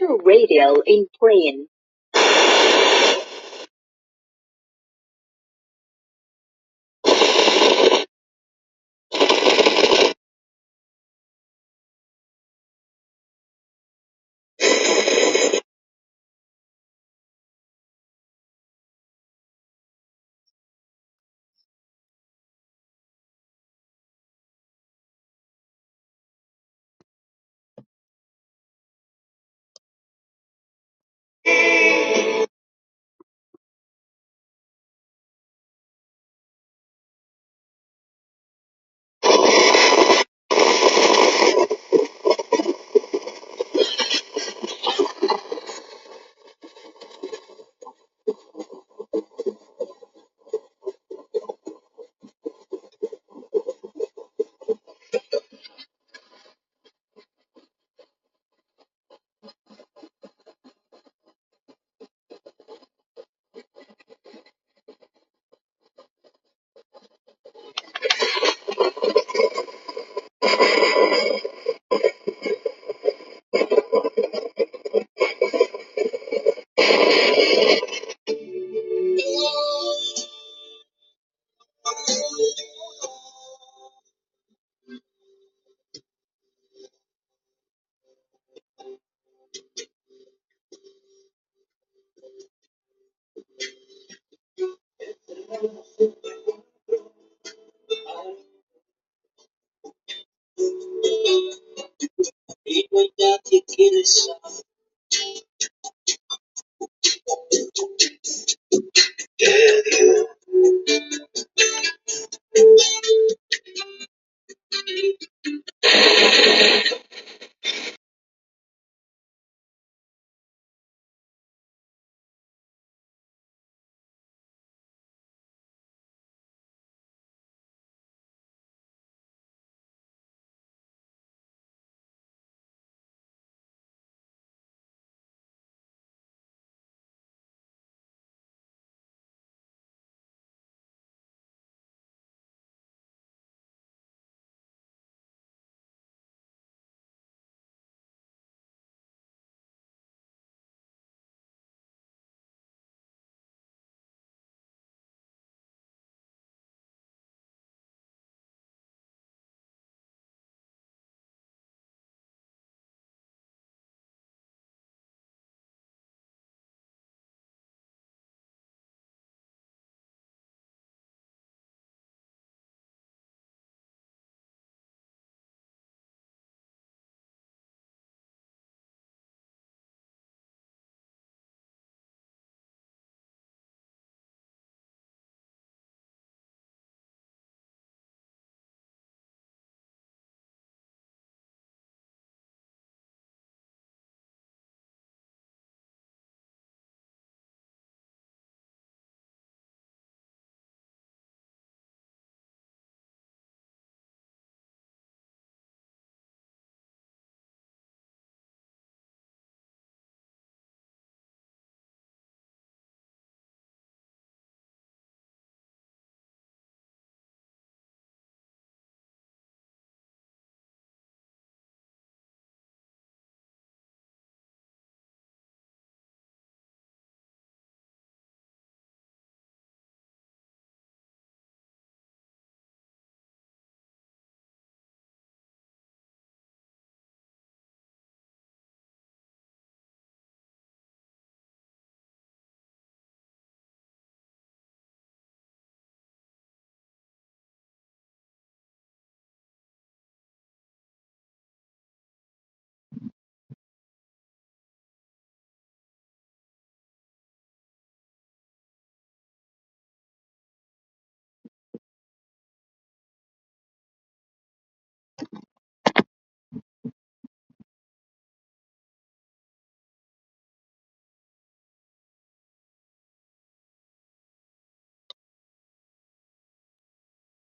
to radio in Plain.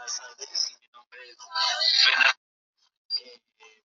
buenas tardes, mi nombre es Fernando. Eh, eh,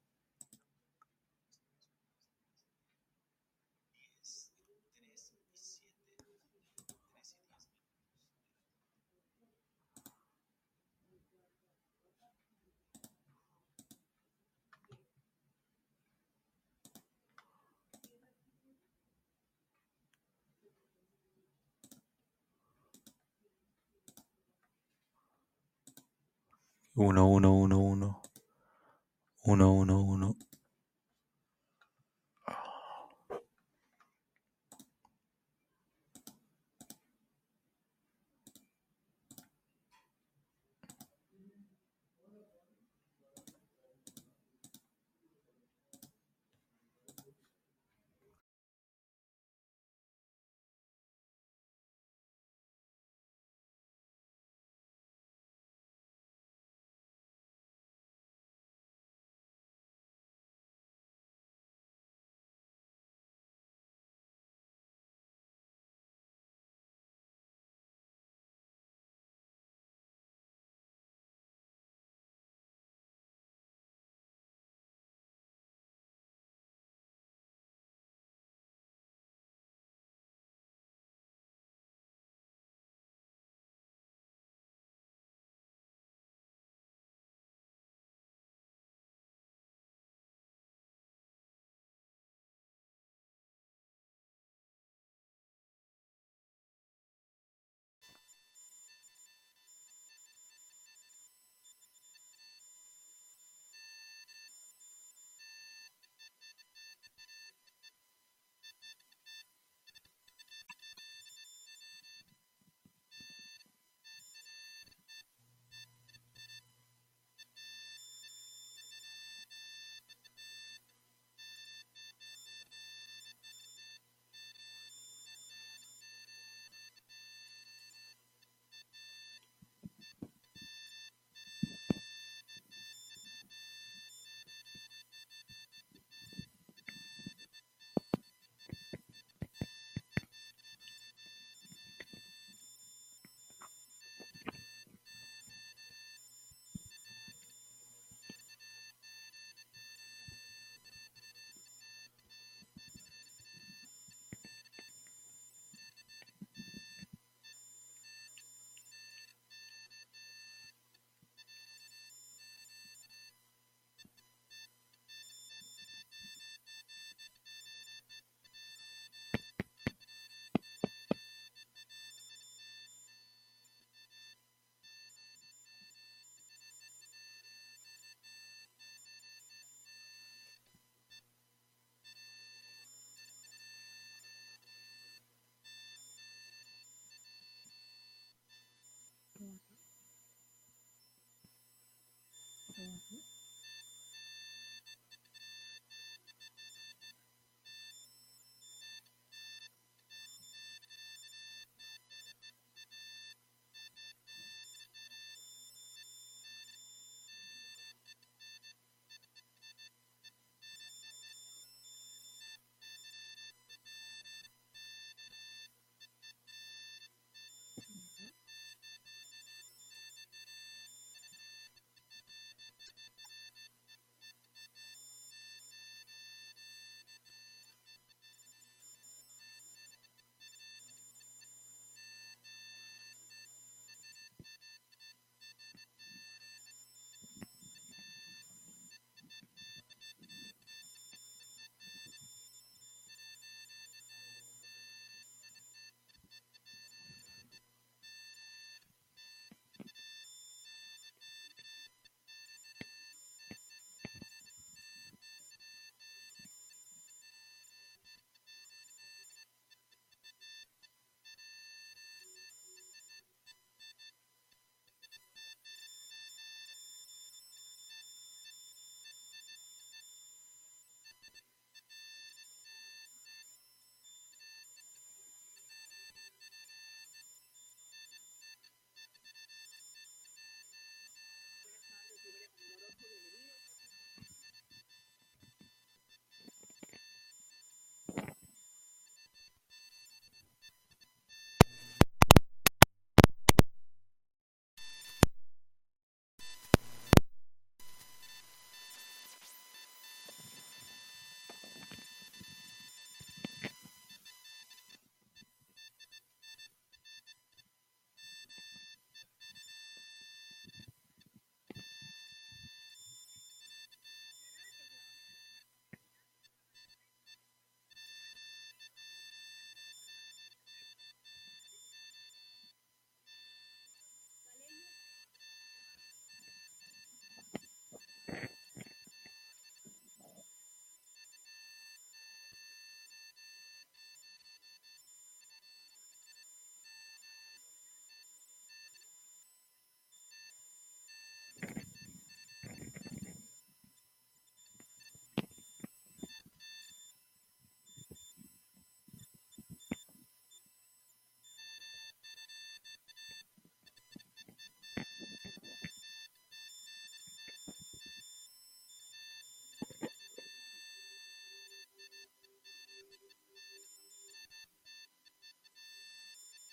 Uno, uno, uno, uno. Uno, uno, uno. Mm-hmm.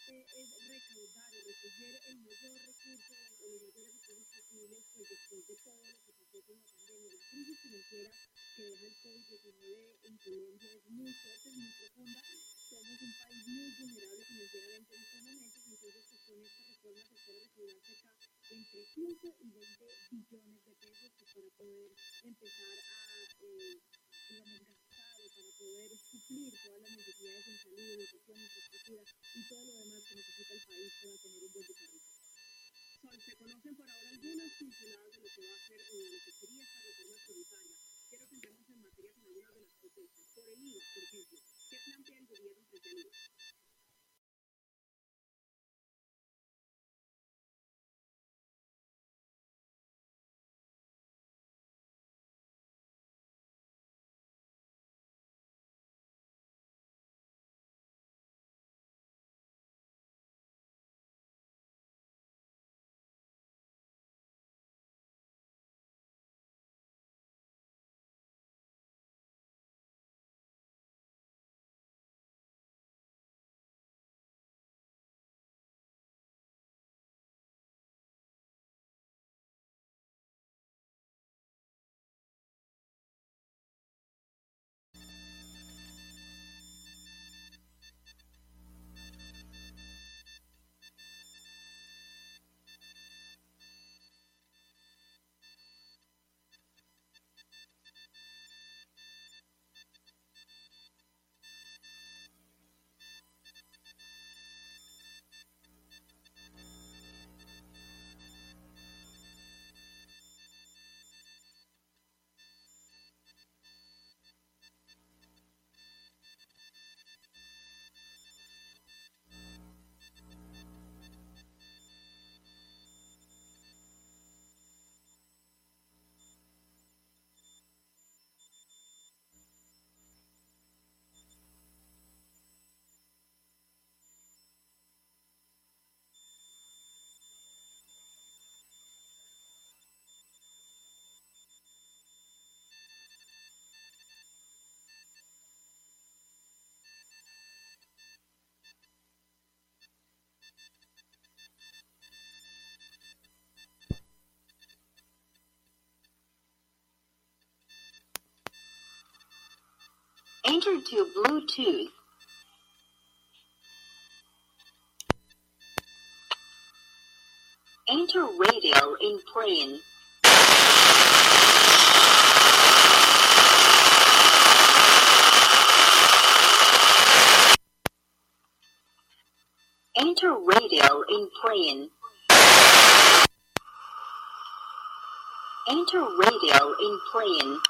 importante es recaudar o recoger el mayor recurso o los mayores recursos posibles pues después de todo lo que pasó con la pandemia, la crisis financiera que deja el COVID-19 conocen por ahora algunas pinceladas de lo que va a ser eh, Enter to Bluetooth. Enter radio in plane. Enter radio in plane. Enter radio in plane.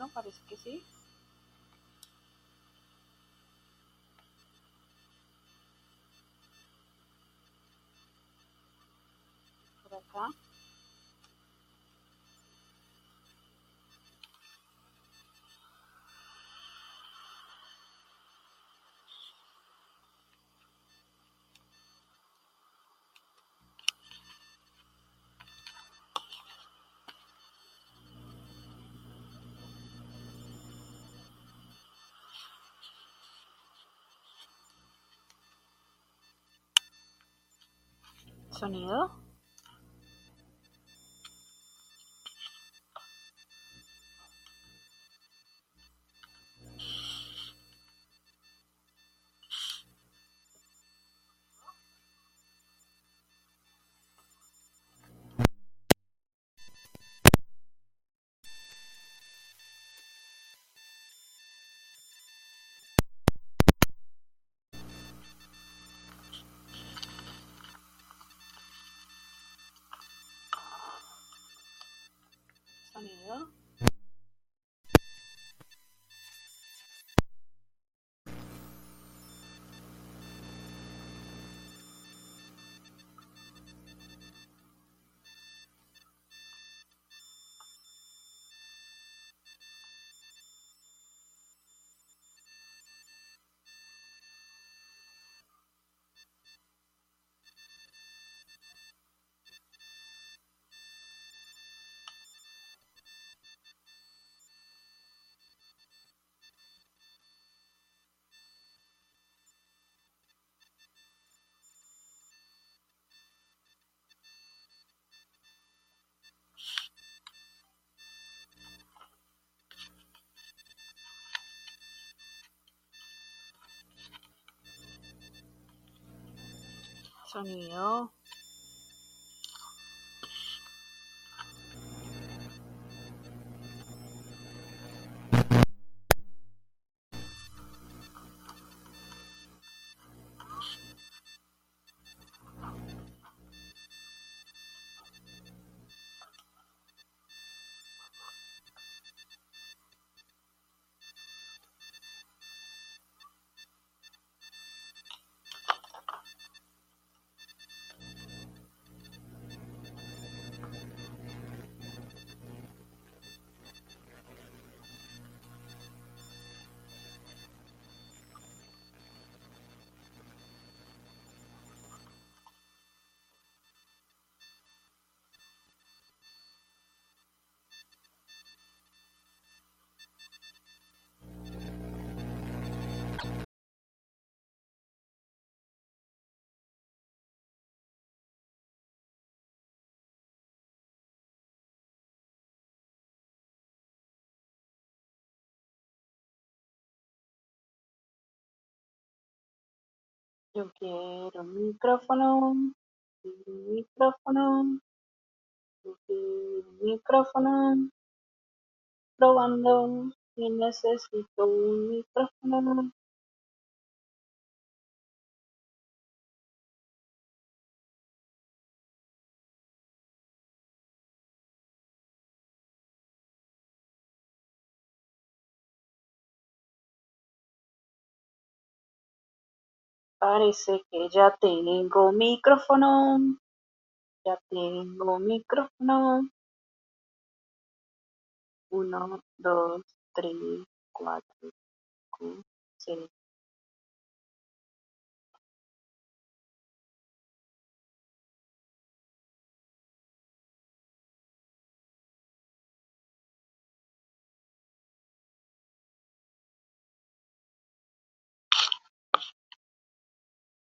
Micrófono? Parece que sí. Por acá. Sonido. 추천이에요. Yo quiero un micrófono. Un micrófono. Un micrófono. Probando. Y necesito un micrófono. Parece que ya tengo micrófono. Ya tengo micrófono. Uno, dos, tres, cuatro, cinco, seis.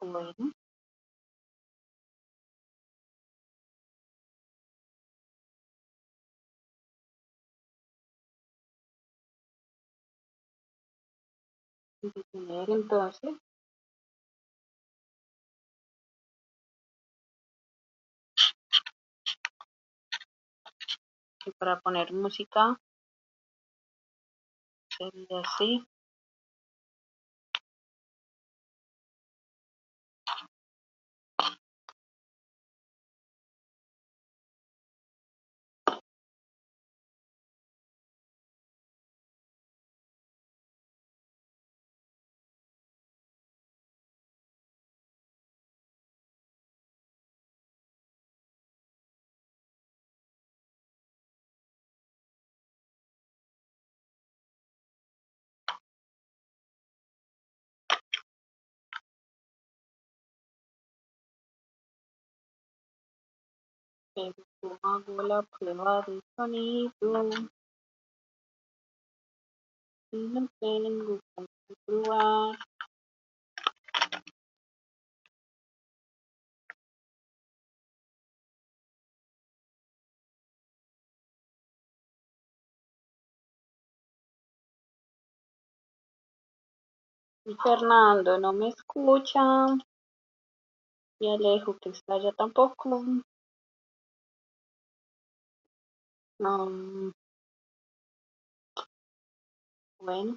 Bueno, detener entonces. Y para poner música sería así. Pero hago la prueba de sonido y no tengo probar. Y Fernando no me escucha. Y Alejo que está allá tampoco. No. Bueno,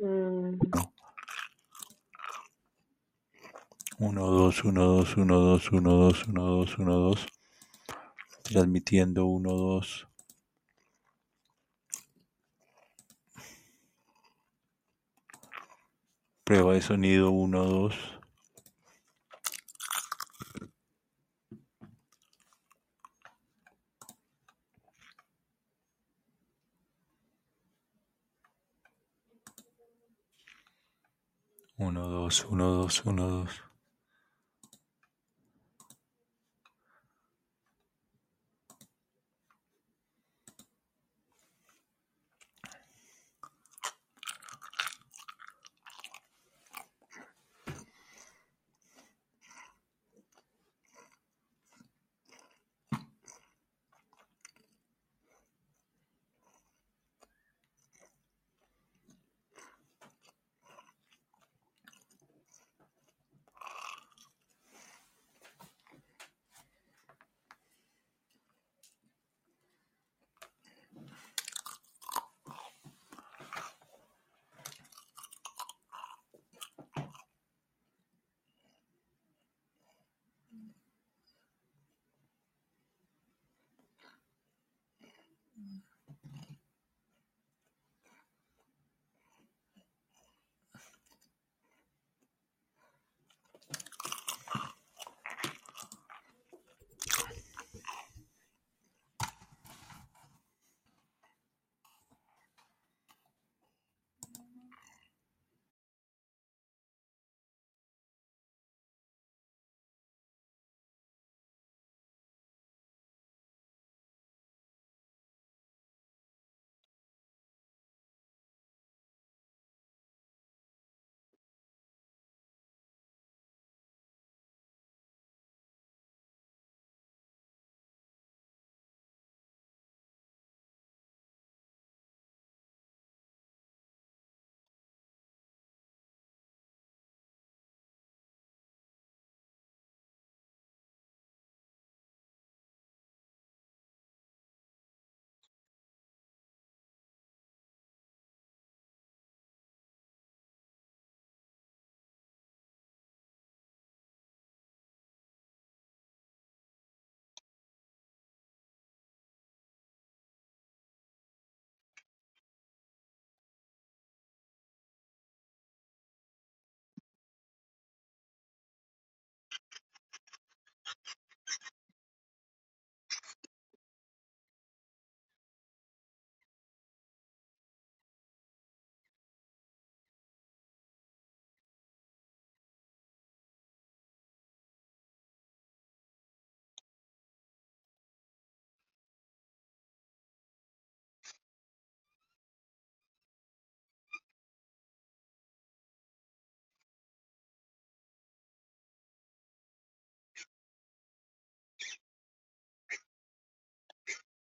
Mm. Uno, dos, uno, dos, uno, dos, uno, dos, uno, dos, uno, dos. Transmitiendo uno, dos. Prueba de sonido uno, dos. 1, 2, 1, 2, 1, 2.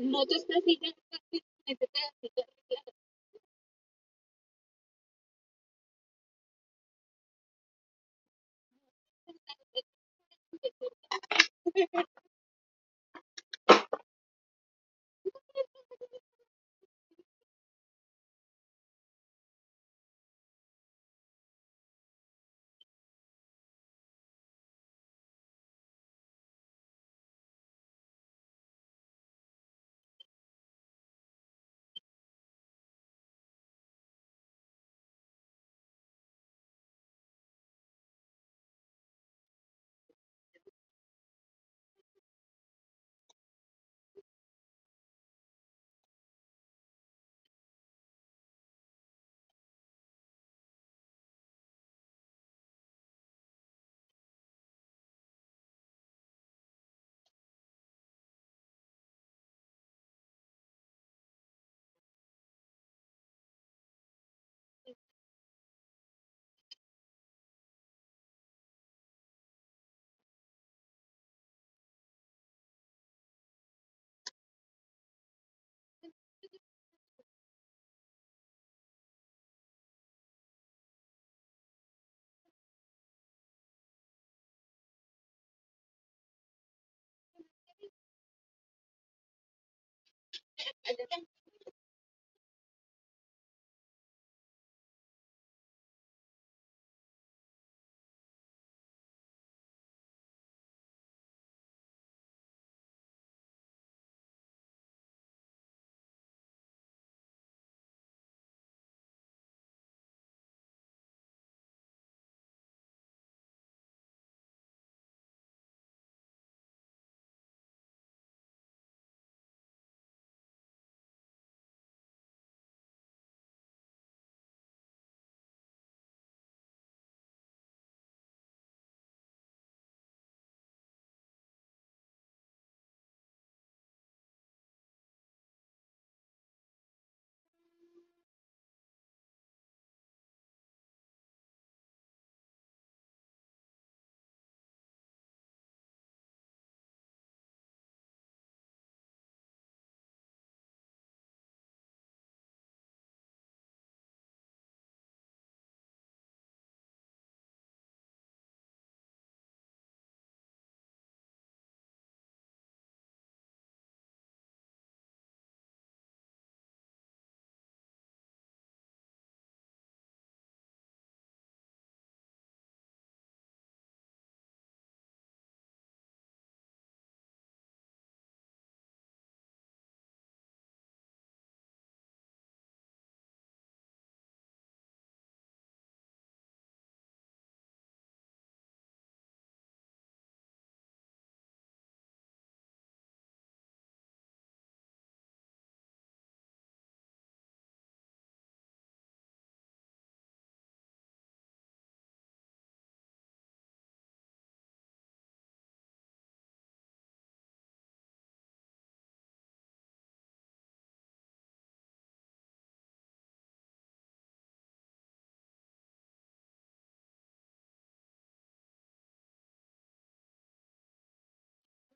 no te estás diciendo que te Kiswahili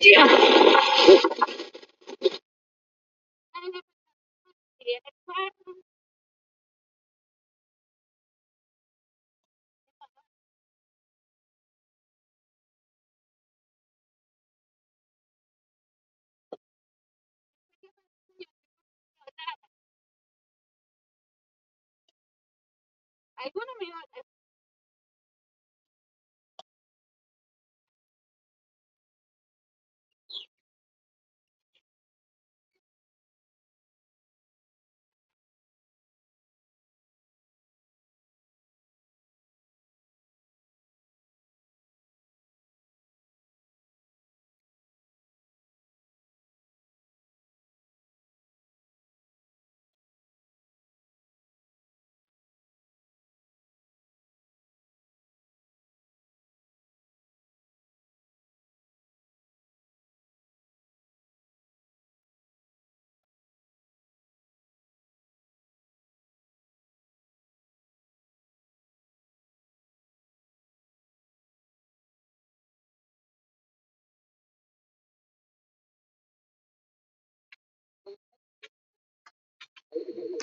Yeah. Dos, uno, dos. Gracias.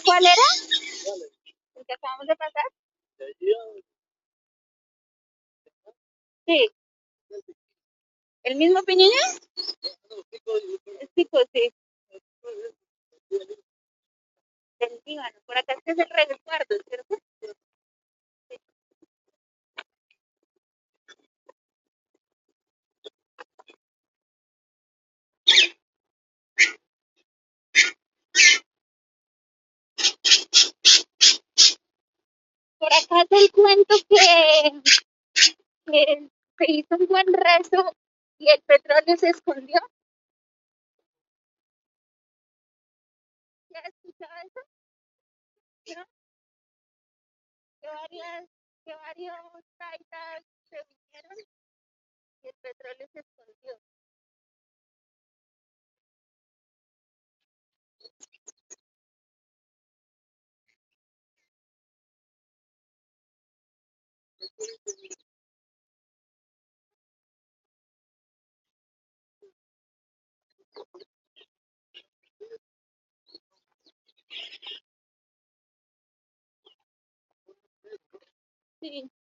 cuál era? Thank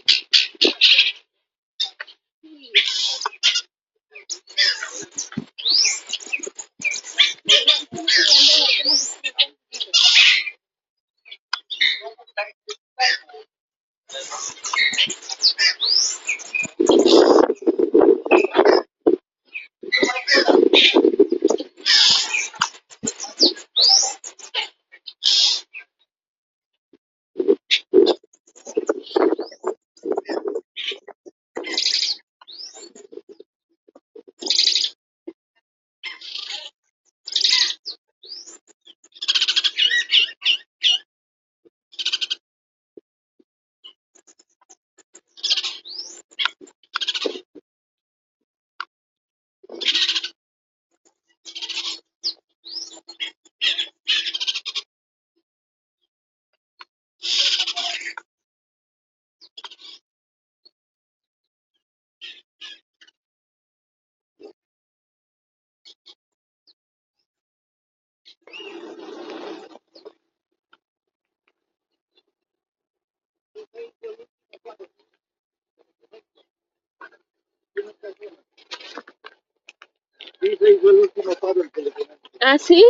Ah, así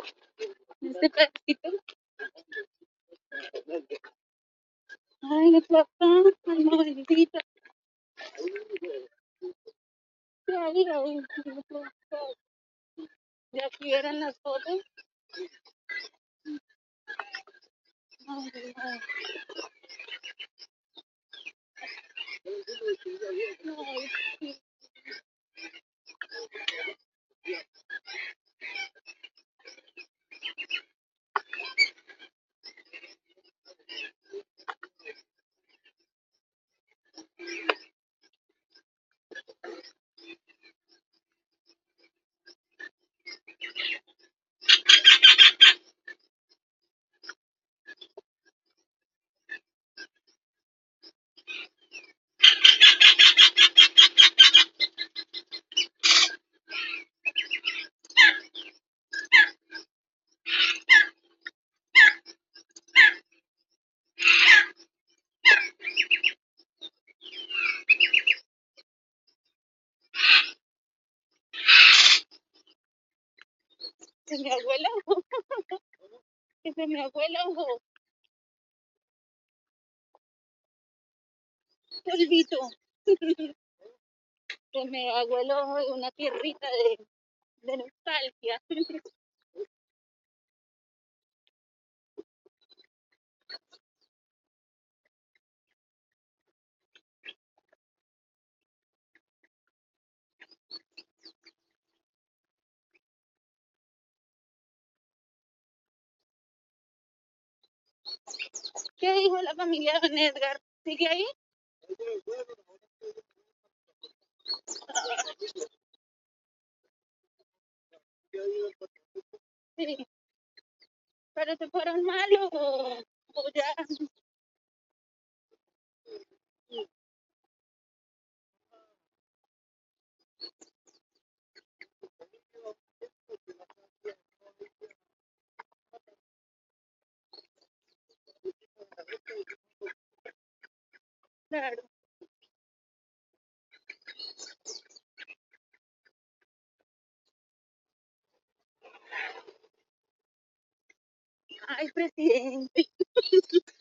la familia Don Edgar. ¿Sigue ahí? Sí. Pero se fueron malos ya Claro. Ay, presidente.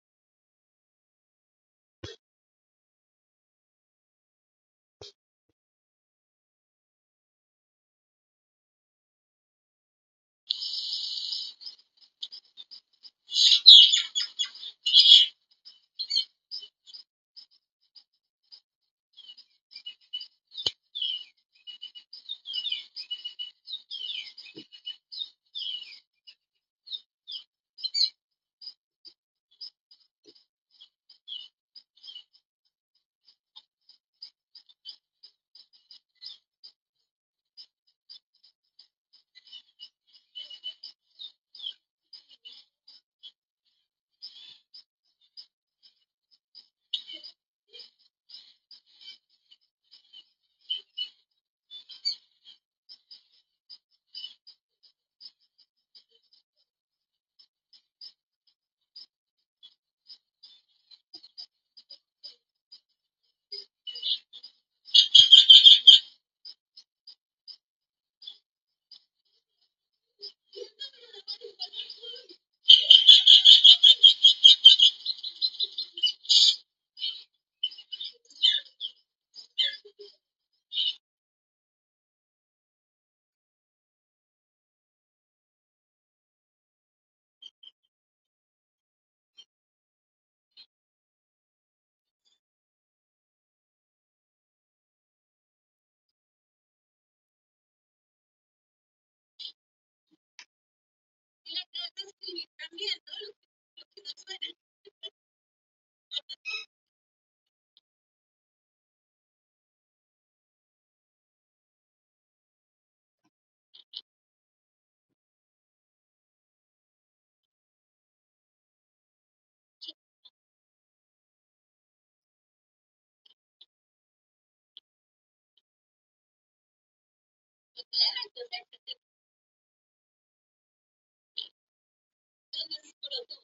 Entonces,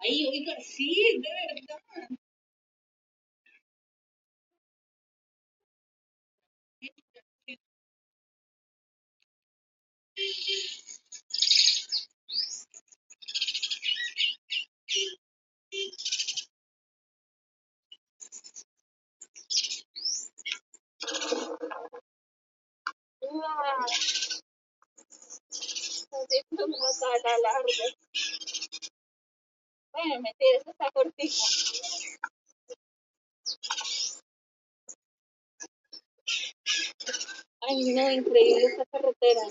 Ay, oiga, sí, de verdad. Wow. Así como está la larga. Bueno, mentira, eso está cortito. Ay, no, increíble esta carretera.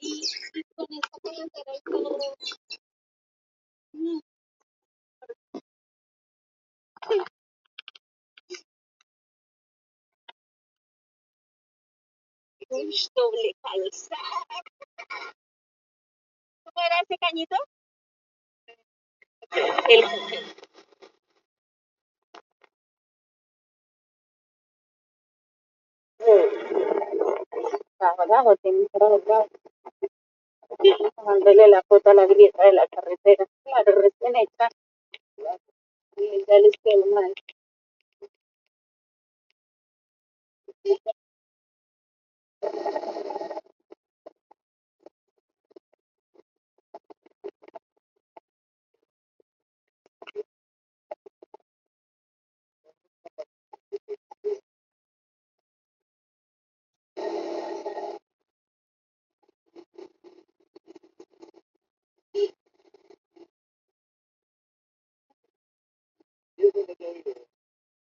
Y, y con esta carretera y todo. No, uy, doble calzada. ¿Cómo era ese cañito? El Abajo tiene que estar Mándale la foto a la grieta de la carretera. Claro, recién hecha. Y ya les quedó mal.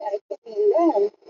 Ay, qué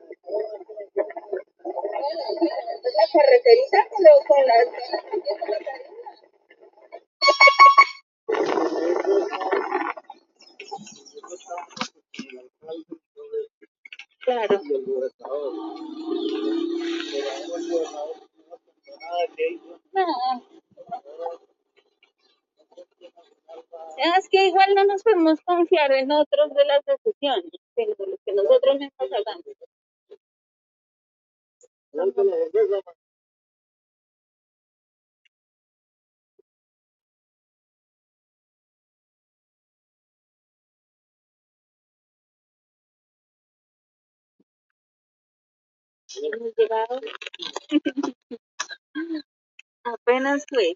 la carreterita pero con la claro. No. Es que igual no nos podemos confiar en otros de las decisiones de lo que nosotros mismos hagamos apenas fue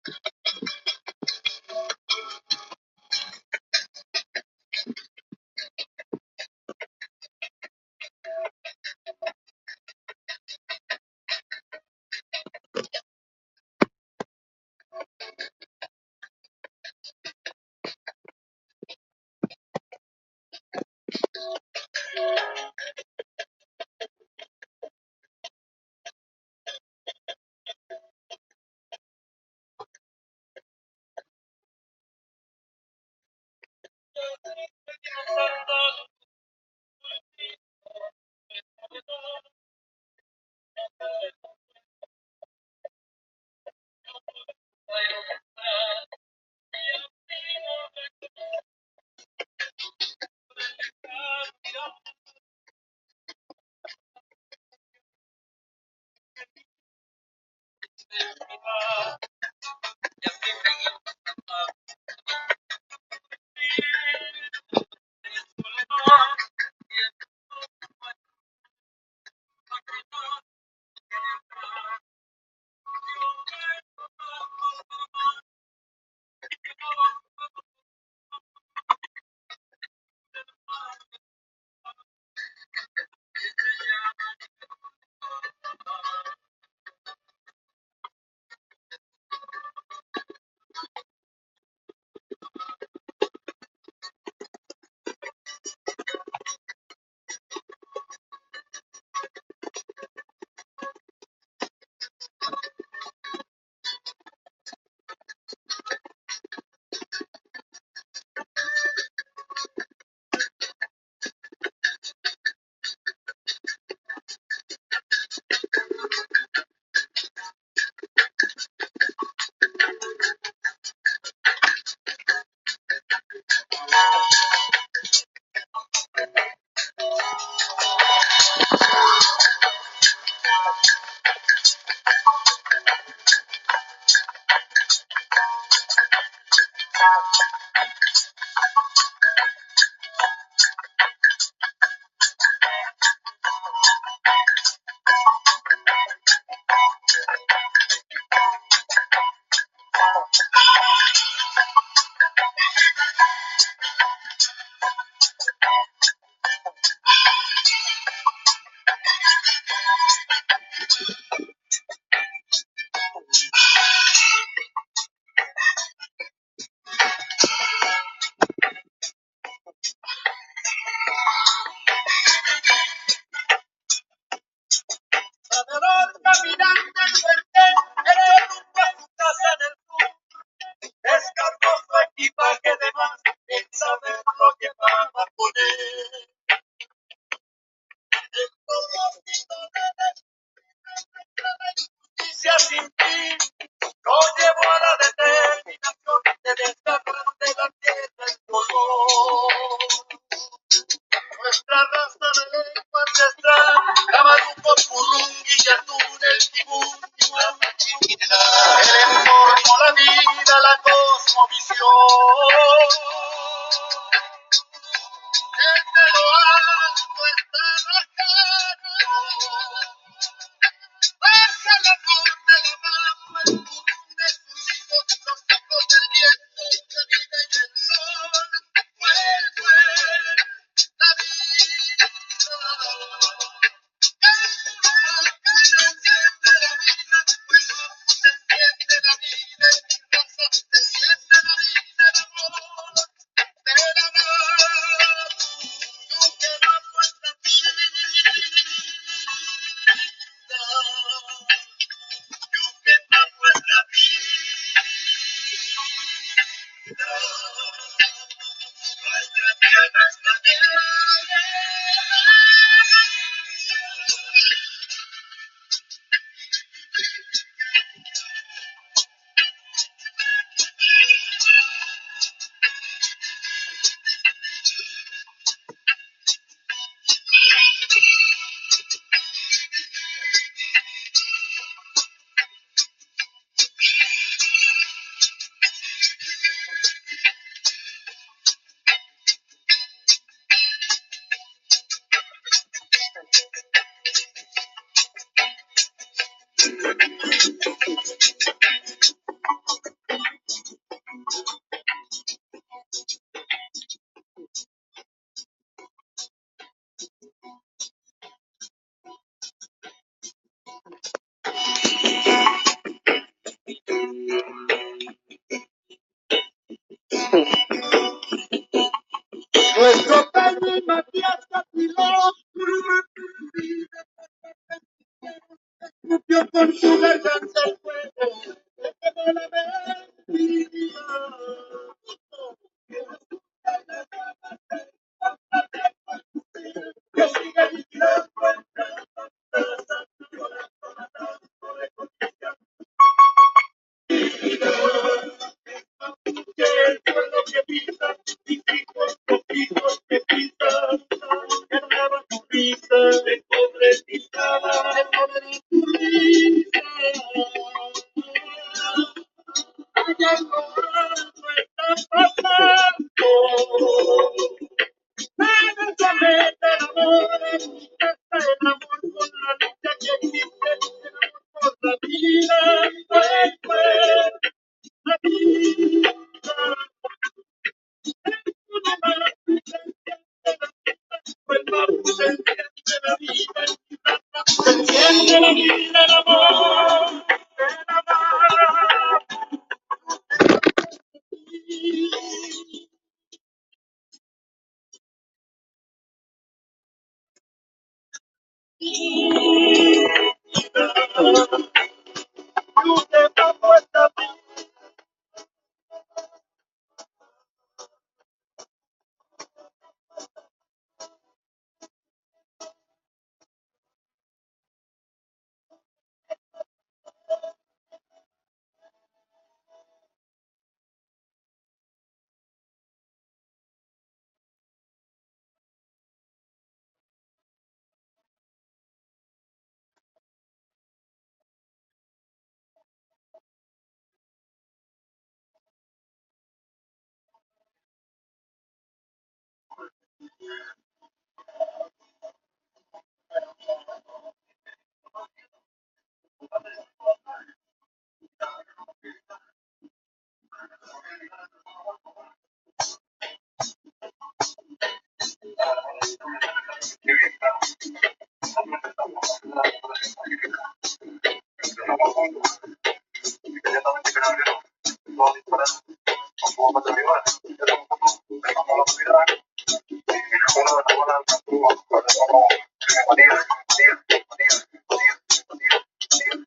Gracias.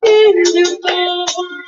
Thank you, Father.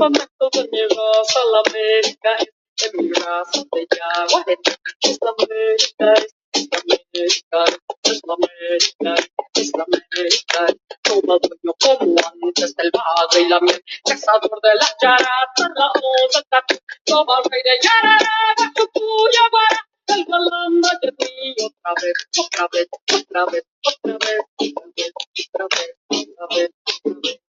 campamento este de mi raza, la América es mi raza, de Yaguaré. Es la América, es este la América, es este la América, es la América. Toma dueño como antes del madre y la miel, cazador de las yaratas, la osa tatu, toma rey de yarará, bachucu, yaguará. El balanda de mí otra vez, otra vez, otra vez, otra vez, otra vez, otra vez, otra vez, otra vez.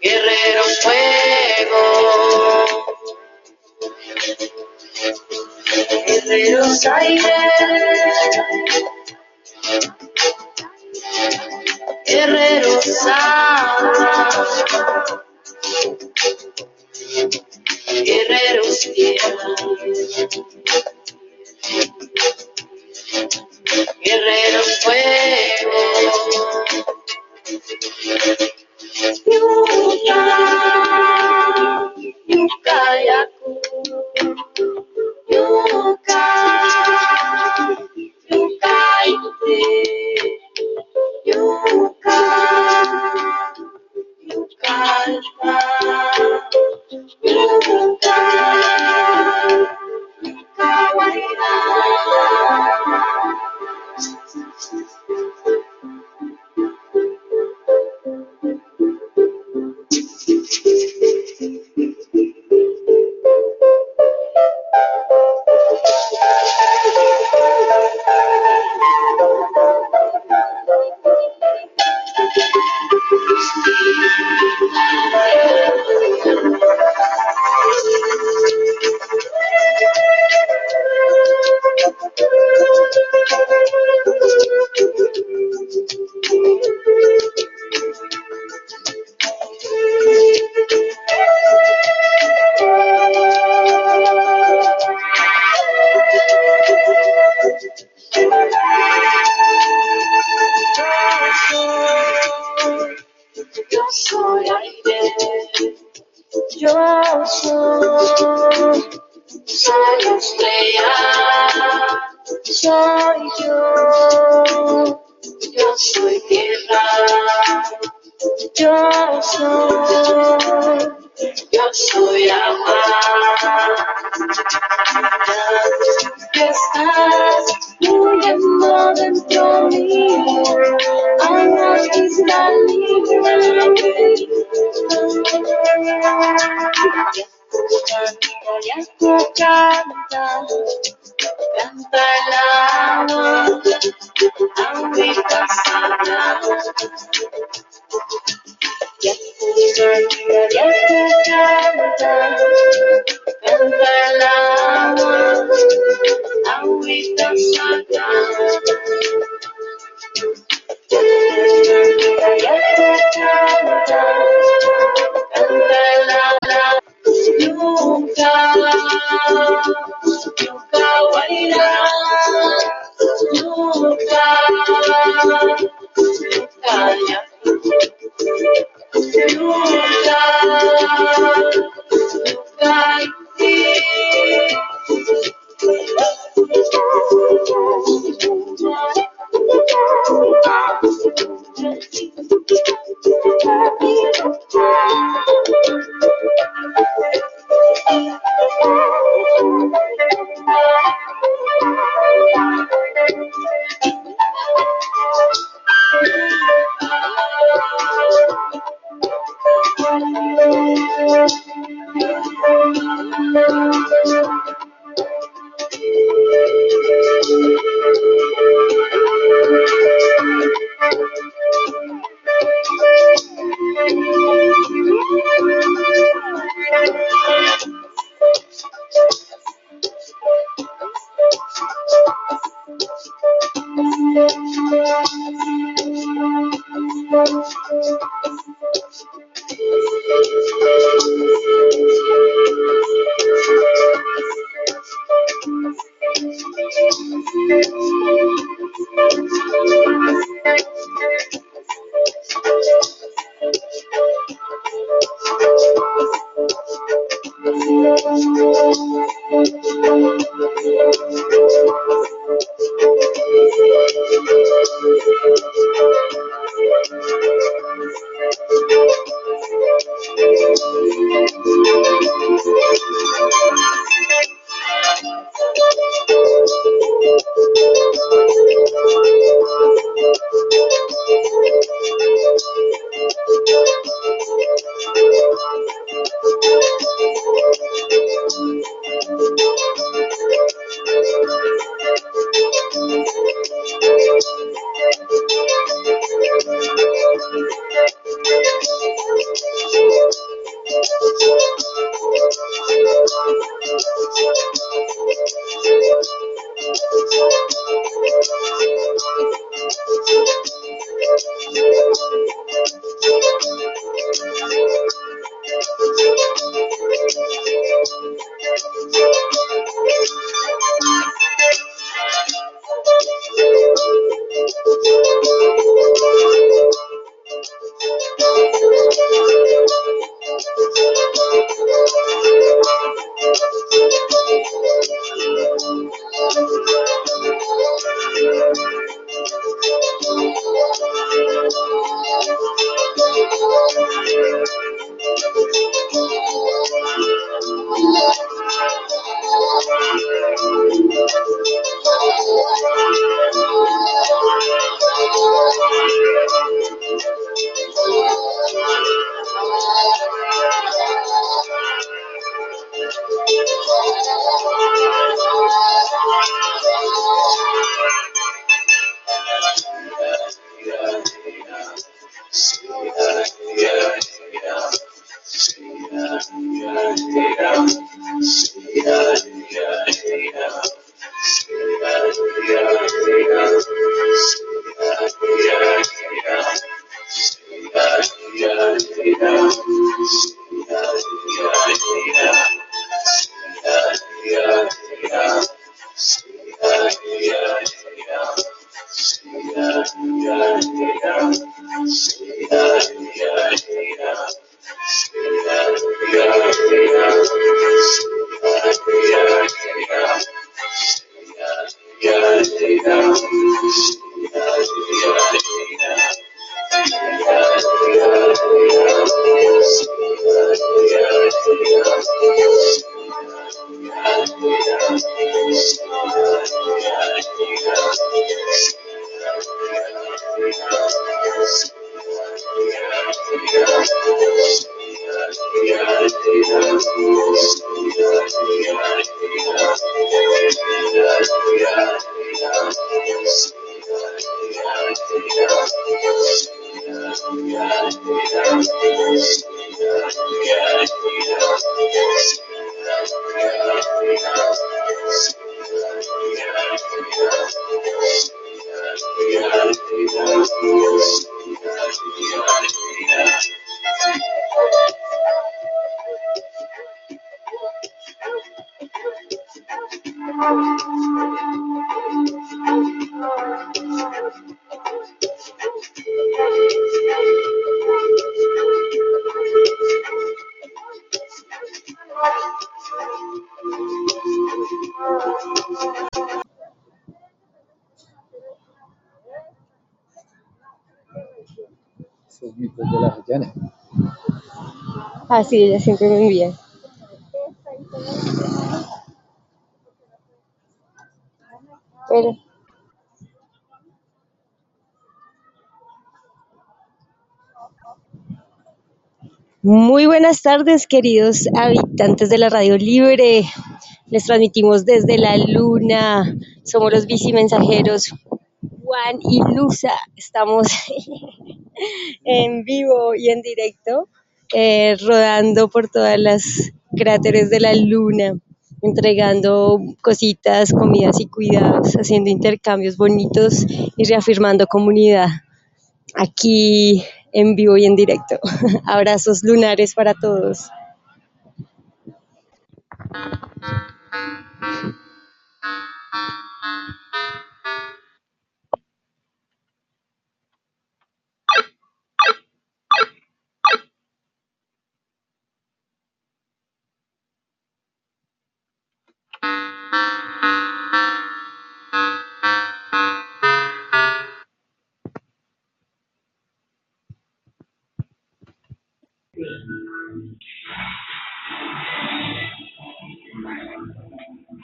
guerreros fuego, guerreros aire, Esos mitos de las llanas. Así, ella siempre me envía. Muy buenas tardes, queridos habitantes de la Radio Libre. Les transmitimos desde la luna. Somos los bicimensajeros Juan y Luza. Estamos en vivo y en directo, eh, rodando por todas las cráteres de la luna, entregando cositas, comidas y cuidados, haciendo intercambios bonitos y reafirmando comunidad aquí en vivo y en directo. Abrazos lunares para todos.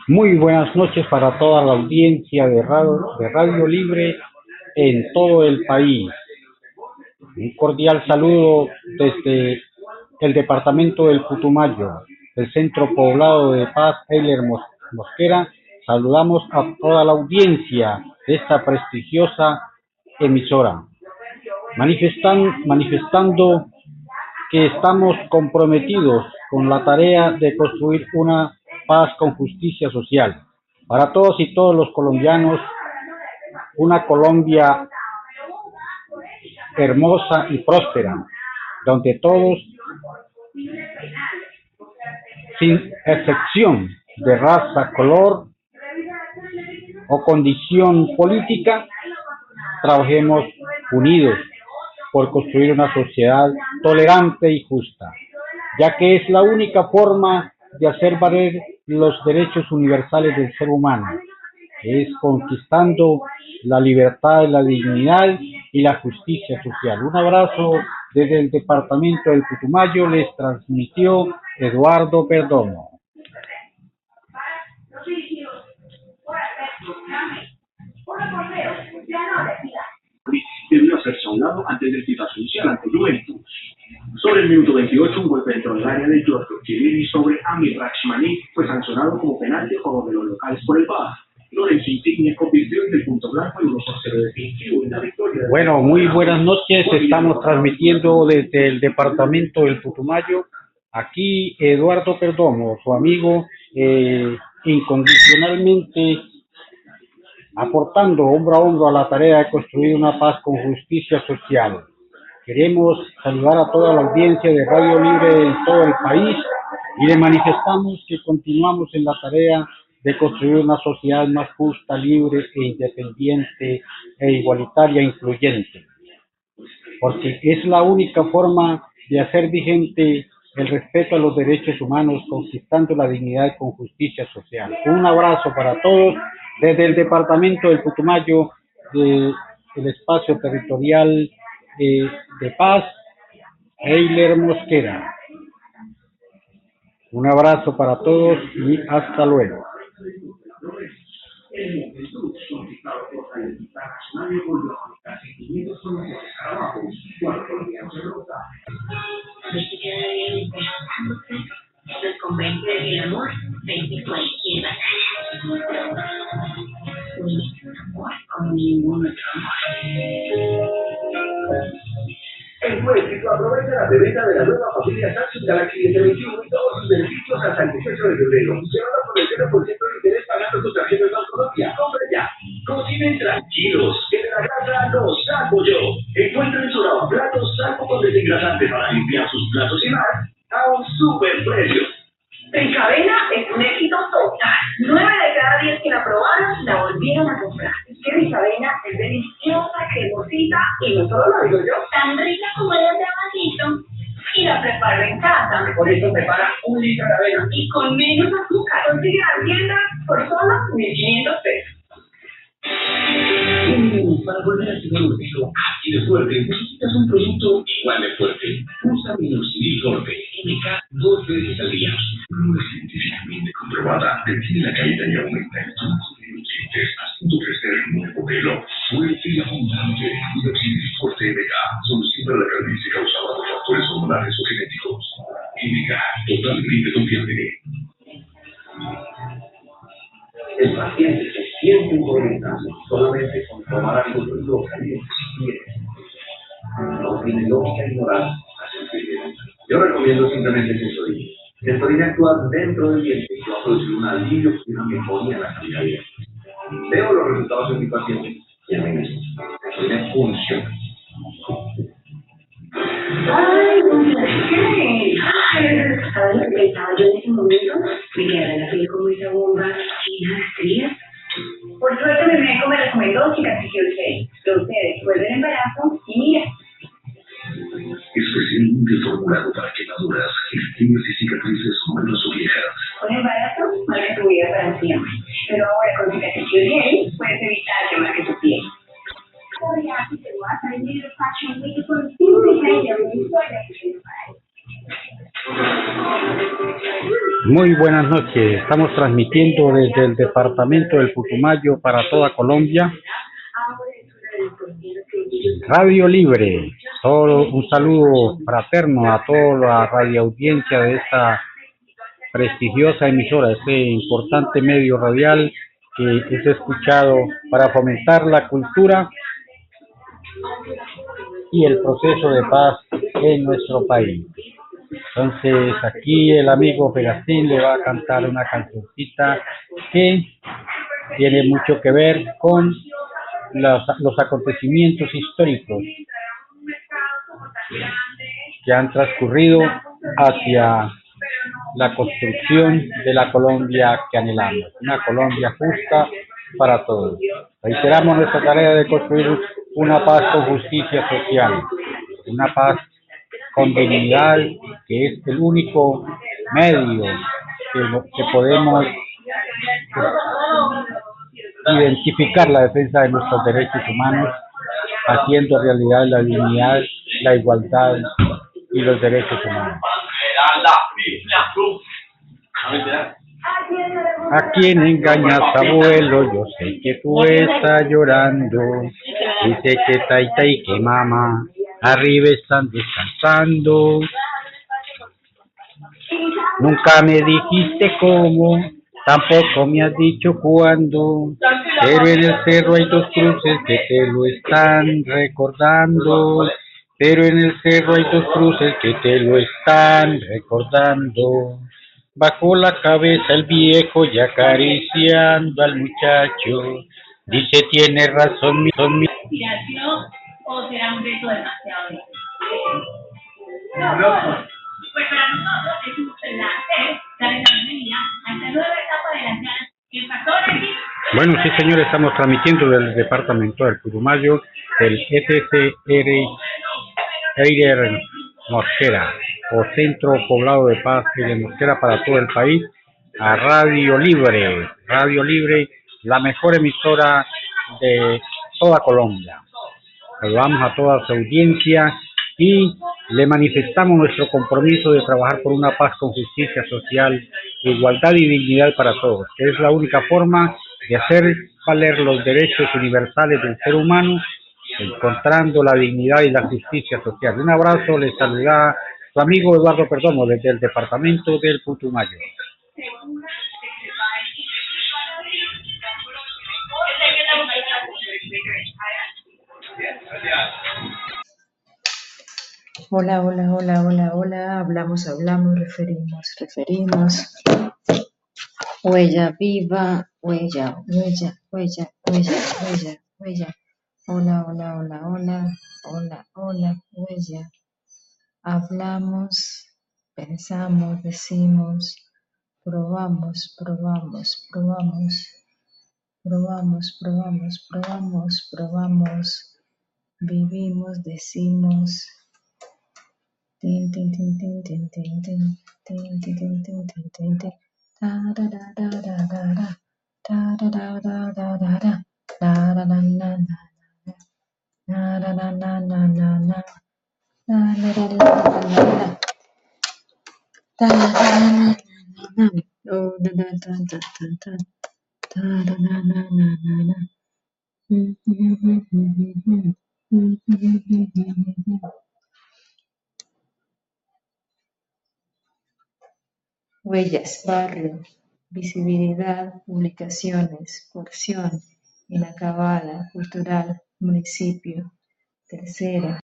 Muy buenas noches para toda la audiencia de Radio, de Radio Libre en todo el país. Un cordial saludo desde el departamento del Putumayo, el centro poblado de Paz, Eiler Mos- Mosquera. Saludamos a toda la audiencia de esta prestigiosa emisora, manifestan, manifestando que estamos comprometidos con la tarea de construir una paz con justicia social. Para todos y todos los colombianos, una Colombia hermosa y próspera, donde todos, sin excepción de raza, color o condición política, trabajemos unidos por construir una sociedad tolerante y justa, ya que es la única forma de hacer valer los derechos universales del ser humano, es conquistando la libertad, la dignidad y la justicia social. Un abrazo desde el departamento del Putumayo les transmitió Eduardo Perdomo. debió ser antes del titazo inicial ante Juventus. Sobre el minuto 28, un golpe dentro del área de Giorgio Chiellini sobre Amir Rachmani fue sancionado como penalti a favor de los locales por el VAR. Lorenzo Insigne convirtió en el punto blanco y 1 por 0 definitivo en la victoria. Bueno, muy buenas noches. Estamos transmitiendo desde el departamento del Putumayo. Aquí Eduardo Perdomo, su amigo, eh, incondicionalmente aportando hombro a hombro a la tarea de construir una paz con justicia social. Queremos saludar a toda la audiencia de Radio Libre en todo el país y le manifestamos que continuamos en la tarea de construir una sociedad más justa, libre e independiente e igualitaria incluyente. Porque es la única forma de hacer vigente el respeto a los derechos humanos, conquistando la dignidad con justicia social. Un abrazo para todos desde el departamento del Putumayo, del espacio territorial de paz, Eiler Mosquera. Un abrazo para todos y hasta luego. Cualquier batalla. Un. En aprovecha la preventa de la nueva familia Samsung Galaxy S21 y todos sus beneficios hasta el 18 de febrero. Lleva por el 0% de interés pagando tu tarjeta de Banco Colombia. ¡Compra ya! Cocinen tranquilos, de la casa los saco yo. Encuentren su lavaplatos saco con desengrasante para limpiar sus platos y más a un super precio. En cadena es un éxito total. Nueve de cada diez que la probaron la volvieron a comprar. Es que mi cadena es deliciosa, cremosita y no solo lo digo yo, tan rica como el de. Y la preparo en casa. Por eso prepara un litro de avena. Y con menos azúcar. Consigue la tienda por solo 1.500 pesos. Mm, Para volver a tener un pelo de fuerte, necesitas un producto igual de fuerte. Usa minoxidil Forte, MK, dos veces al día. Es científicamente comprobada, detiene la caída y aumenta el flujo de nutrientes, haciendo crecer el nuevo pelo fuerte y abundante. Minoxidil Forte MK, solución para la calvicie causada por factores hormonales o genéticos. MK, totalmente confiable. El paciente se siente inconveniente solamente con tomar algo caliente si quiere. No tiene lógica ignorar la sensibilidad. Yo recomiendo simplemente Sensodyne. Sensodyne actúa dentro del diente y va a producir un alivio y una mejoría en la calidad de vida. Veo los resultados en mi paciente y en mí mismo. Sensodyne funciona. Ay, ¿qué? Ay, ¿sabes lo que pensaba yo en ese momento? Me quedaba la piel como esa bomba llena de estrías. Por suerte mi médico me recomendó cicatricio 6. Lo usé después del embarazo y mira. Especialmente formulado para quemaduras, estrellas y cicatrices nuevas o viejas. Un embarazo marca tu vida para siempre. Pero ahora con cicatricio 6 puedes evitar que marque tu piel. Muy buenas noches. Estamos transmitiendo desde el departamento del Putumayo para toda Colombia. Radio Libre. Todo, un saludo fraterno a toda la radioaudiencia de esta prestigiosa emisora, este importante medio radial que es escuchado para fomentar la cultura y el proceso de paz en nuestro país. Entonces aquí el amigo Pegastín le va a cantar una cancioncita que tiene mucho que ver con los, acontecimientos históricos que han transcurrido hacia la construcción de la Colombia que anhelamos, una Colombia justa para todos. Reiteramos nuestra tarea de construir una paz con justicia social, una paz con dignidad, que es el único medio que, que podemos identificar la defensa de nuestros derechos humanos, haciendo realidad la dignidad la igualdad y los derechos humanos. ¿A quién engañas, abuelo? Yo sé que tú estás llorando. Dice que taita y que mamá arriba están descansando. Nunca me dijiste cómo, tampoco me has dicho cuándo. Pero en el cerro hay dos cruces que te lo están recordando. Pero en el cerro hay dos cruces que te lo están recordando. Bajó la cabeza el viejo y acariciando al muchacho. Dice, tiene razón, mi, son mi... inspiración o será un reto demasiado? Pues para nosotros es un placer darles la bienvenida a esta nueva etapa de las ganas. Que pasó aquí. Bueno, sí, señor, estamos transmitiendo desde el departamento del Putumayo, del FCR Eider Mosquera, o Centro Poblado de Paz de Mosquera para todo el país, a Radio Libre, Radio Libre, la mejor emisora de toda Colombia. Saludamos a toda su audiencia y le manifestamos nuestro compromiso de trabajar por una paz con justicia social, igualdad y dignidad para todos, que es la única forma de hacer valer los derechos universales del ser humano, encontrando la dignidad y la justicia social. Un abrazo, les saluda su amigo Eduardo Perdomo desde el departamento del Putumayo. Hola, hola, hola, hola, hola. Hablamos, hablamos, referimos, referimos. Huella viva, huella, huella, huella, huella, huella, huella. Hola, hola, hola, hola, hola, hola, huella. Hablamos, pensamos, decimos, probamos, probamos, probamos, probamos, probamos, probamos, probamos, vivimos, decimos. Huellas, barrio, visibilidad, publicaciones, porción, inacabada, cultural, municipio, tercera.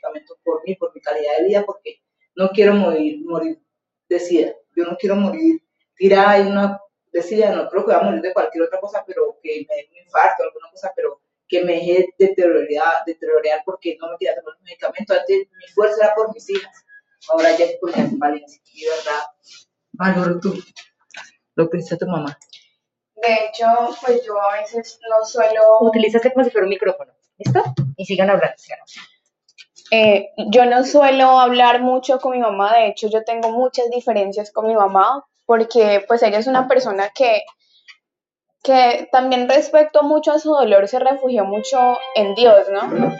Medicamentos por mí, por mi calidad de vida, porque no quiero morir, morir de SIDA. Yo no quiero morir tirada en una de SIDA, no creo que voy a morir de cualquier otra cosa, pero que me dé un infarto, alguna cosa, pero que me deje deteriorar, deteriorar porque no me quería tomar los medicamentos. Antes mi fuerza era por mis hijas, ahora ya es por mi Valencia. Y de verdad, valoro tú lo que dice tu mamá. De hecho, pues yo a veces no suelo... Utilízate como si fuera un micrófono. ¿Listo? Y sigan hablando. sigan hablando. Eh, yo no suelo hablar mucho con mi mamá, de hecho yo tengo muchas diferencias con mi mamá porque pues ella es una persona que, que también respecto mucho a su dolor se refugió mucho en Dios, ¿no?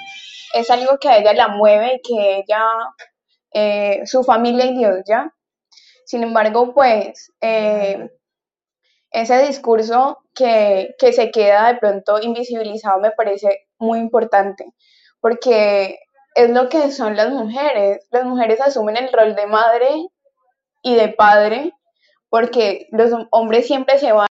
Es algo que a ella la mueve y que ella, eh, su familia y Dios, ¿ya? Sin embargo, pues eh, ese discurso que, que se queda de pronto invisibilizado me parece muy importante porque es lo que son las mujeres. Las mujeres asumen el rol de madre y de padre porque los hombres siempre se van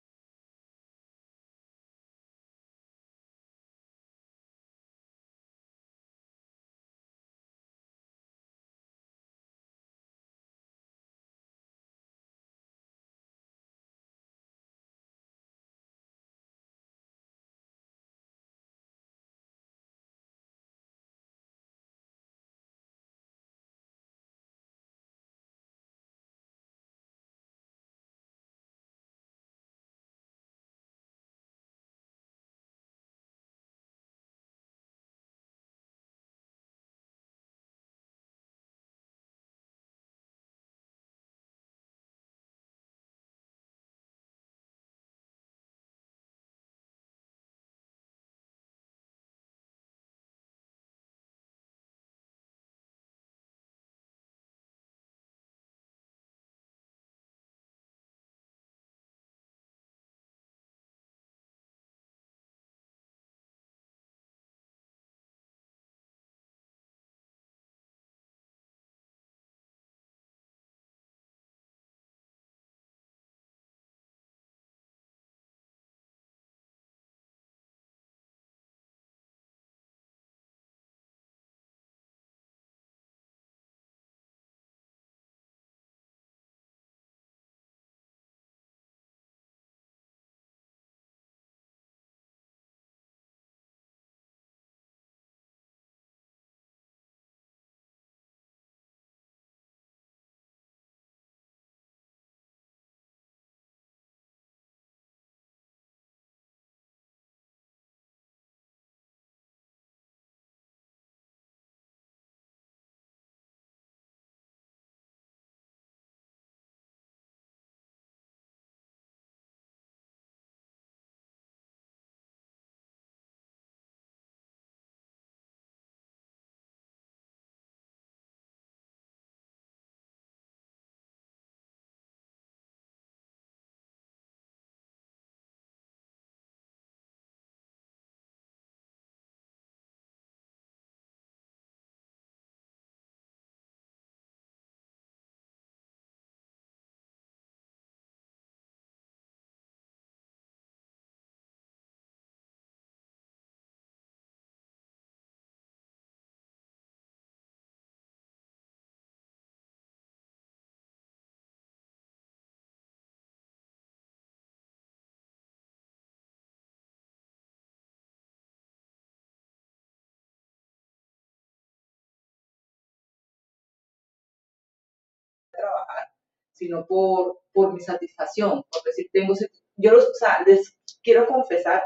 trabajar, sino por, por mi satisfacción, por decir, tengo, yo los, o sea, les quiero confesar,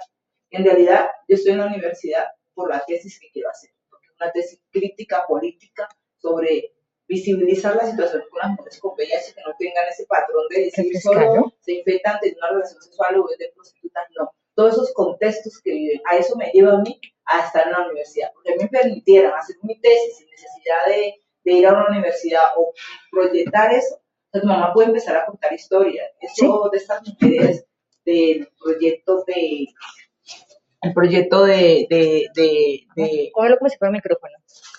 en realidad yo estoy en la universidad por la tesis que quiero hacer, porque es una tesis crítica política sobre visibilizar la situación con las mujeres con VIH que no tengan ese patrón de decir solo se infectan de una relación sexual o de prostitutas, no. Todos esos contextos que viven, a eso me lleva a mí a estar en la universidad, porque me permitieran hacer mi tesis sin necesidad de, de ir a una universidad o proyectar eso, entonces mi mamá puede empezar a contar historias. Eso de estas mujeres del proyecto de el proyecto de, de, de, de, como si fuera un micrófono.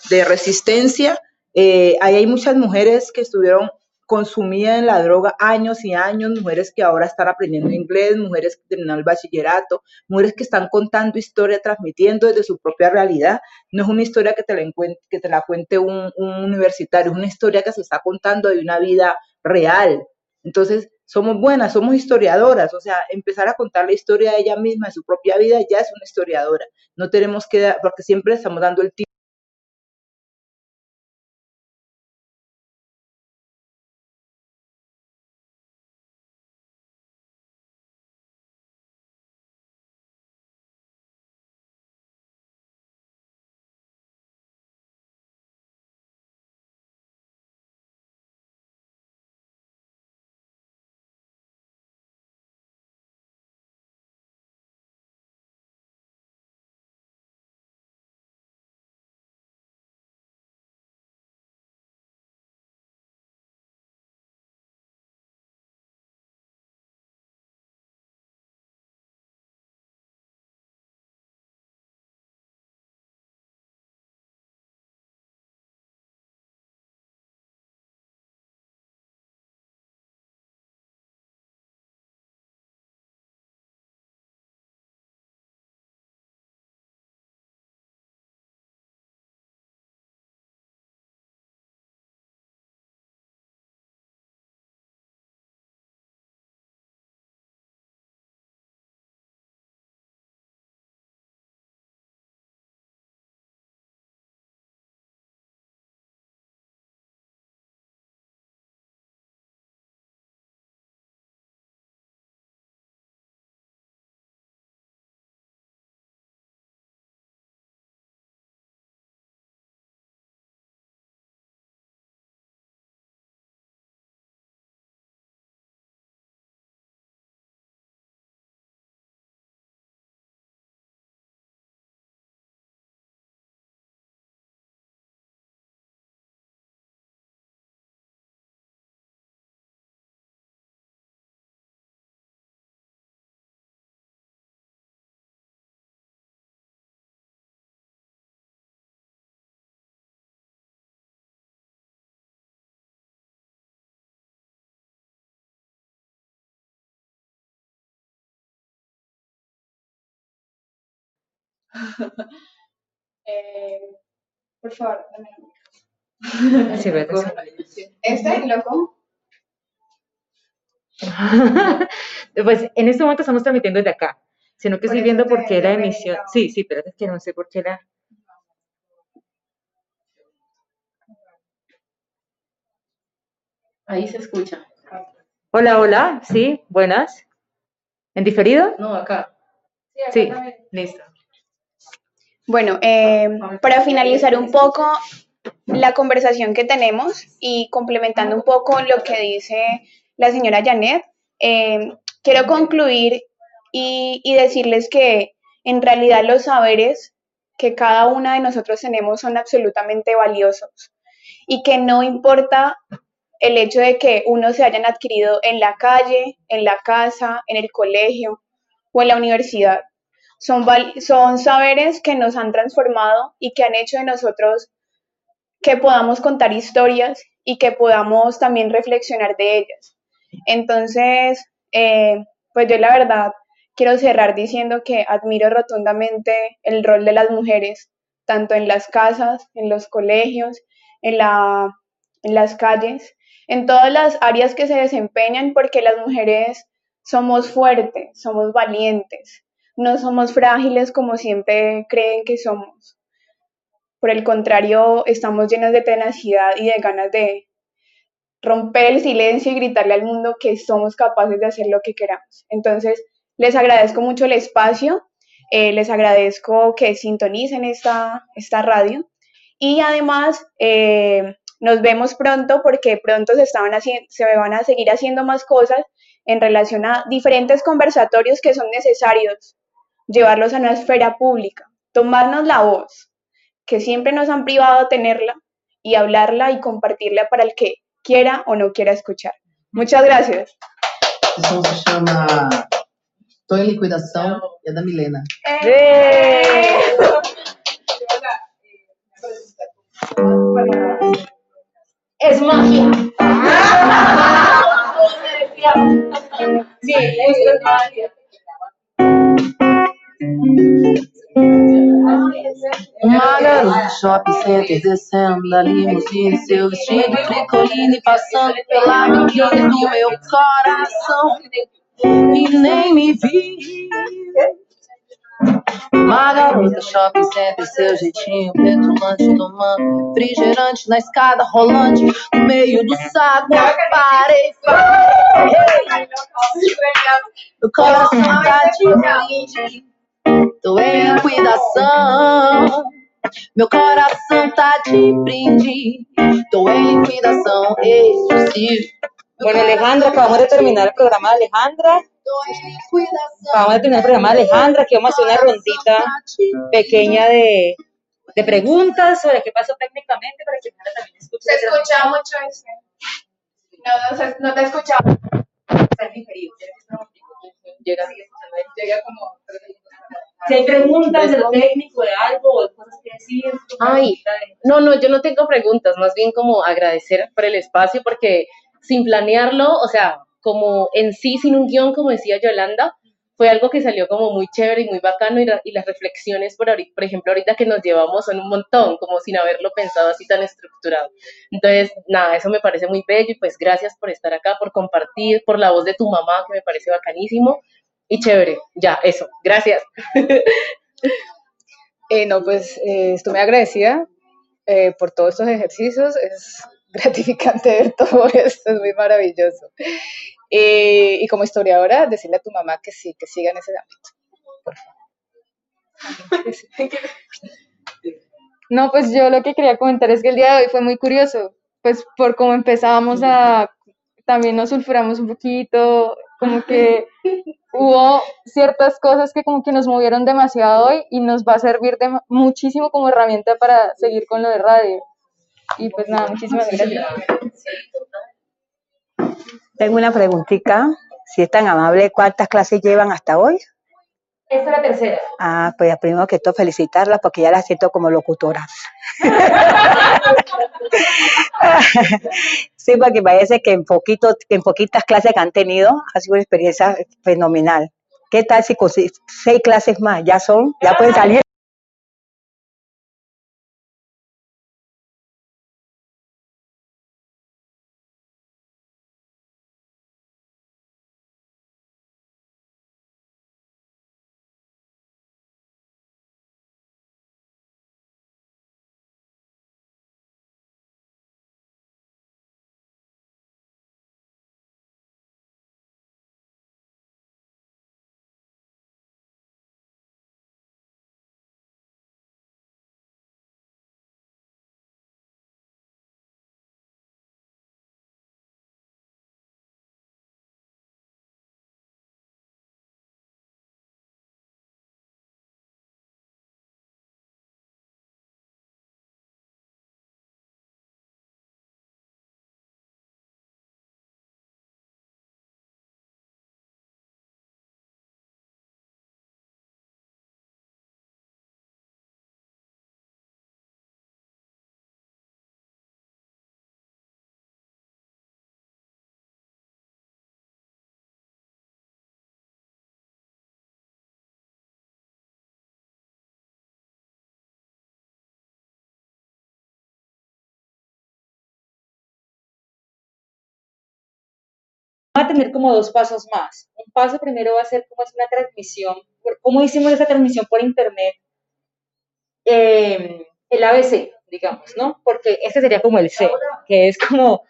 de resistencia, eh, ahí hay muchas mujeres que estuvieron consumidas en la droga años y años, mujeres que ahora están aprendiendo inglés, mujeres que terminaron el bachillerato, mujeres que están contando historia, transmitiendo desde su propia realidad. No es una historia que te la, que te la cuente un, un universitario, es una historia que se está contando de una vida real. Entonces, somos buenas, somos historiadoras, o sea, empezar a contar la historia de ella misma, de su propia vida, ya es una historiadora. No tenemos que, porque siempre estamos dando el tiempo. Eh, por favor, dame micro. Sí. ¿Este, loco? pues en este momento estamos transmitiendo desde acá, sino que Por estoy viendo por qué la emisión. Sí, sí, pero es que no sé por qué la. Ahí se escucha. Hola, hola, sí, buenas. ¿En diferido? No, acá. Sí, listo. Bueno, eh, para finalizar un poco la conversación que tenemos y complementando un poco lo que dice la señora Janet, eh, quiero concluir y, y decirles que en realidad los saberes que cada una de nosotros tenemos son absolutamente valiosos y que no importa el hecho de que unos se hayan adquirido en la calle, en la casa, en el colegio o en la universidad. Son, son saberes que nos han transformado y que han hecho de nosotros que podamos contar historias y que podamos también reflexionar de ellas. Entonces, eh, pues yo la verdad quiero cerrar diciendo que admiro rotundamente el rol de las mujeres, tanto en las casas, en los colegios, en, la, en las calles, en todas las áreas que se desempeñan, porque las mujeres somos fuertes, somos valientes, no somos frágiles como siempre creen que somos. Por el contrario, estamos llenas de tenacidad y de ganas de romper el silencio y gritarle al mundo que somos capaces de hacer lo que queramos. Entonces, les agradezco mucho el espacio, eh, les agradezco que sintonicen esta, esta radio y además eh, nos vemos pronto porque pronto se, estaban se van a seguir haciendo más cosas en relación a diferentes conversatorios que son necesarios, llevarlos a una esfera pública, tomarnos la voz, que siempre nos han privado de tenerla y hablarla y compartirla para el que quiera o no quiera escuchar. Muchas gracias. Som se chama Tô em Liquidação e é da Milena. Es magia. Sí, es magia. Uma garota no shopping center descendo da limusine Seu vestido tricoline passando pela biquíni do meu coração. E nem me vi. Uma garota shopping center Seu jeitinho petulante Tomando refrigerante na escada rolante No meio do saguão Parei, parei Meu coração tá de brinde Em liquidação. Meu coração tá de brinde. Tô em liquidação exclusiva. Bueno, Alejandra, acabamos de terminar el programa de Alejandra. Acabamos de terminar el programa de Alejandra. Aquí vamos a hacer una rondita pequeña de, de preguntas sobre qué pasó técnicamente para que Alejandra también escuche. Se escucha mucho ese. No, no, se- no te escuchaba. Está diferido. Llega, llega como... Si hay preguntas de lo técnico, de algo, o de cosas que decir. Ay, no, no, yo no tengo preguntas, más bien como agradecer por el espacio, porque sin planearlo, o sea, como en sí, sin un guion, como decía Yolanda, fue algo que salió como muy chévere y muy bacano, y, la- y las reflexiones, por, ahorita, por ejemplo, ahorita que nos llevamos son un montón, como sin haberlo pensado así tan estructurado. Entonces, nada, eso me parece muy bello, y pues gracias por estar acá, por compartir, por la voz de tu mamá, que me parece bacanísimo, y chévere, ya, eso, gracias. Eh, no, pues eh, estoy muy agradecida eh, por todos estos ejercicios. Es gratificante ver todo esto, es muy maravilloso. Eh, y como historiadora, decirle a tu mamá que sí, que siga en ese ámbito. Por favor. No, pues yo lo que quería comentar es que el día de hoy fue muy curioso, pues por cómo empezábamos a, también nos sulfuramos un poquito, como que hubo ciertas cosas que como que nos movieron demasiado hoy y nos va a servir de muchísimo como herramienta para seguir con lo de radio. Y pues nada, muchísimas gracias. Tengo una preguntita, si es tan amable, ¿cuántas clases llevan hasta hoy? Esta es la tercera. Ah, pues primero que todo felicitarlas porque ya las siento como locutoras. Sí, porque parece que en poquito, en poquitas clases que han tenido ha sido una experiencia fenomenal. ¿Qué tal si seis clases más ya son, ya pueden salir? Va a tener como dos pasos más. Un paso primero va a ser cómo es una transmisión, por- cómo hicimos esa transmisión por internet, eh, el ABC, digamos, ¿no? Porque este sería como el C, que es como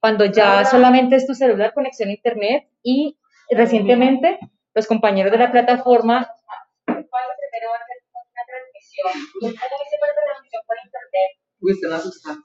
cuando ya solamente es tu celular, conexión a internet y recientemente los compañeros de la plataforma Uy, están asustados.